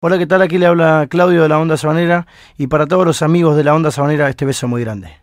Hola, ¿qué tal? Aquí le habla Claudio de la Onda Sabanera y para todos los amigos de la Onda Sabanera este beso muy grande.